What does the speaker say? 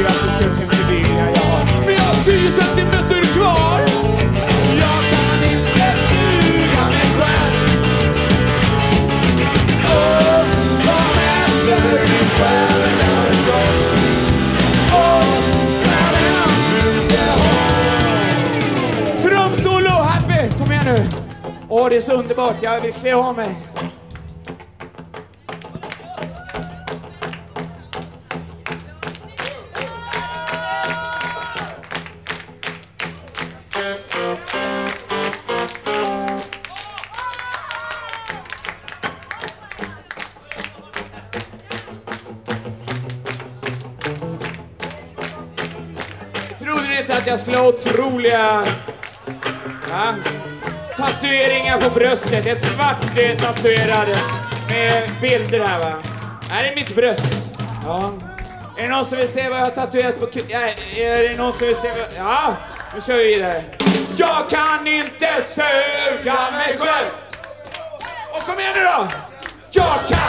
tycker att musiken beviljar jag har. Men jag har 10 centimeter kvar! Jag kan inte suga mig själv. Åh, vad mäter min själ? Åh, när Trumsolo, Happy! Kom igen nu! Åh, det är så underbart. Jag vill klä av mig. Inte att jag skulle ha otroliga ja, tatueringar på bröstet? Ett svart eh, tatuerad med bilder här va. Här är mitt bröst. Ja. Är det någon som vill se vad jag har tatuerat på ku- ja, Är det någon som vill se vad... Ja, nu kör vi vidare. Jag kan inte suga mig själv. Och kom igen nu då! Jag kan